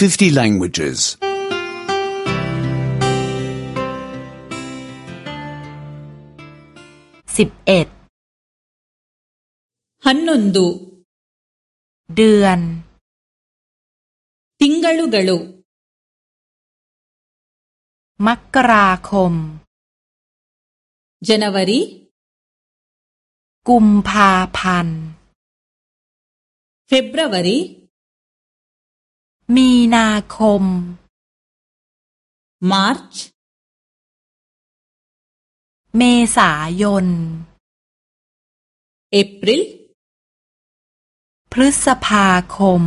50 languages. สิบเอ็ด ಹನ್ನೊಂದು เดือน ತಿಂಗಳುಗಳು มกราคม ಜನವರಿ กุมภาพันธ์ ಫೆಬ್ರವರಿ มีนาคม ಮಾರ್ಚ್ เมษายน ಏಪ್ರಿಲ್ พฤษภาคม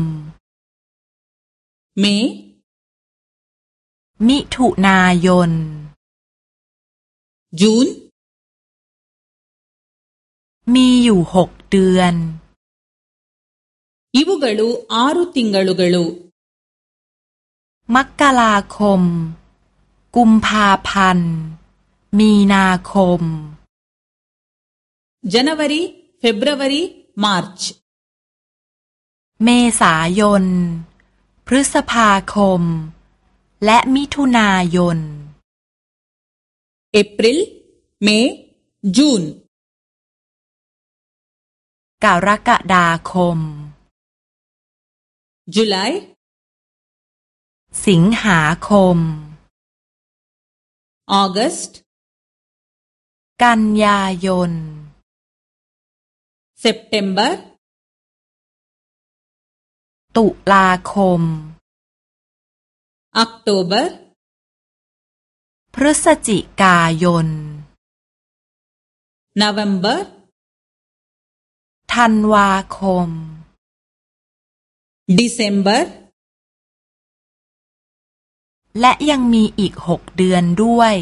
ಮೇ มิถุนายน ಜೂನ್ มีอยู่หกเดือน ಇವುಗಳು ಆರು ತಿಂಗಳುಗಳು มกราคม กุมภาพันธ์ มีนาคม January February March เมษายน พฤษภาคม และมิถุนายน April May June กรกฎาคม July สิงหาคม August กันยายน September ตุลาคม October พฤศจิกายน November ธันวาคม December และยังมีอีกหกเดือนด้วย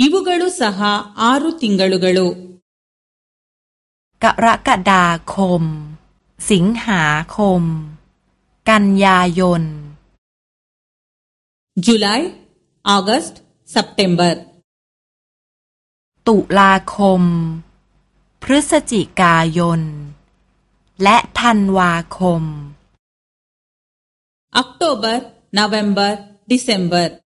อิบุกัลุสหาอารุติงกัลุกัลุกรกฎาคม สิงหาคม กันยายน July August September ตุลาคม พฤศจิกายน และธันวาคม October November, December.